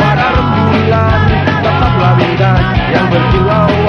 pada rembulan Tetaplah bintang Yang berkilau